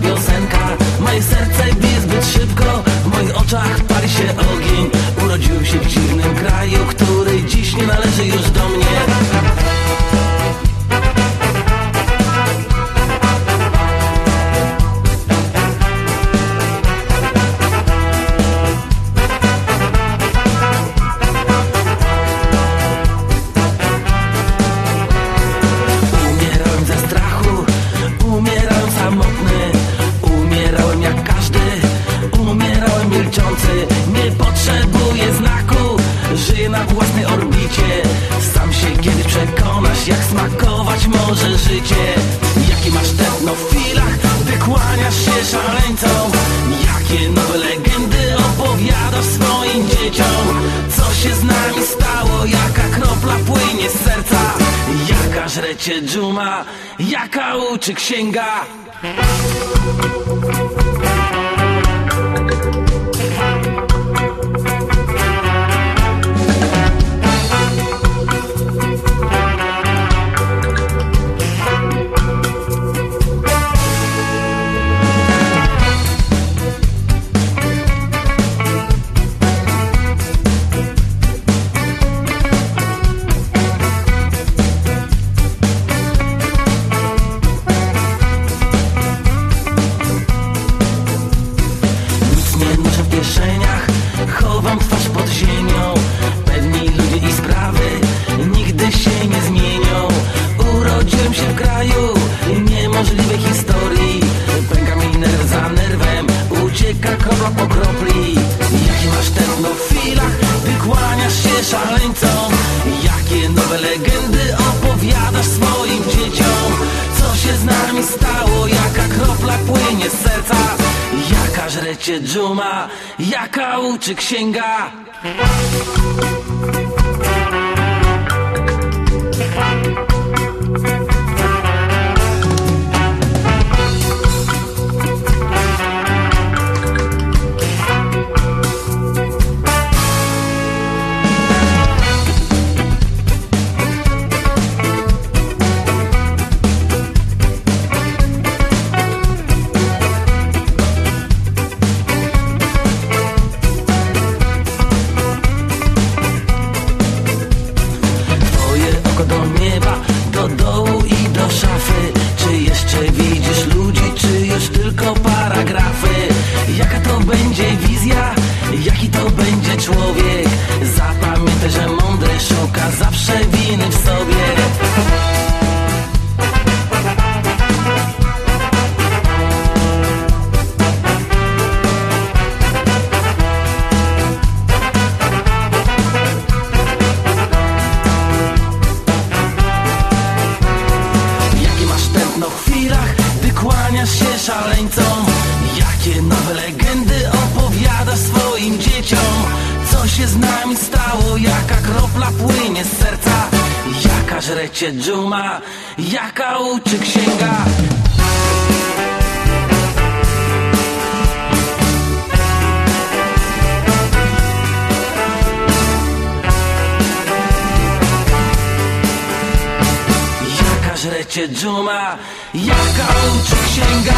piosenka. Moje serce Umierałem jak każdy, umierałem milczący. Nie potrzebuję znaku, żyję na własnej orbicie. Sam się kiedyś przekonasz, jak smakować może życie. Jaki masz tętno w chwilach, wykłaniasz się szaleńcom. Jaka żrecie dżuma, jaka uczy księga Jaka żrecie dżuma, jaka uczy księga szaleńcom Jakie nowe legendy opowiadasz swoim dzieciom. Co się z nami stało, jaka kropla płynie z serca Jaka żrecie dżuma, jaka uczy księga Żrecie dżuma, jaka uczy księga